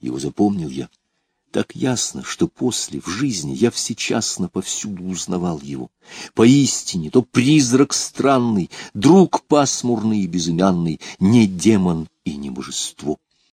Его запомнил я так ясно, что после, в жизни, я всечасно повсюду узнавал его. Поистине, то призрак странный, друг пасмурный и безымянный, не демон и не божество.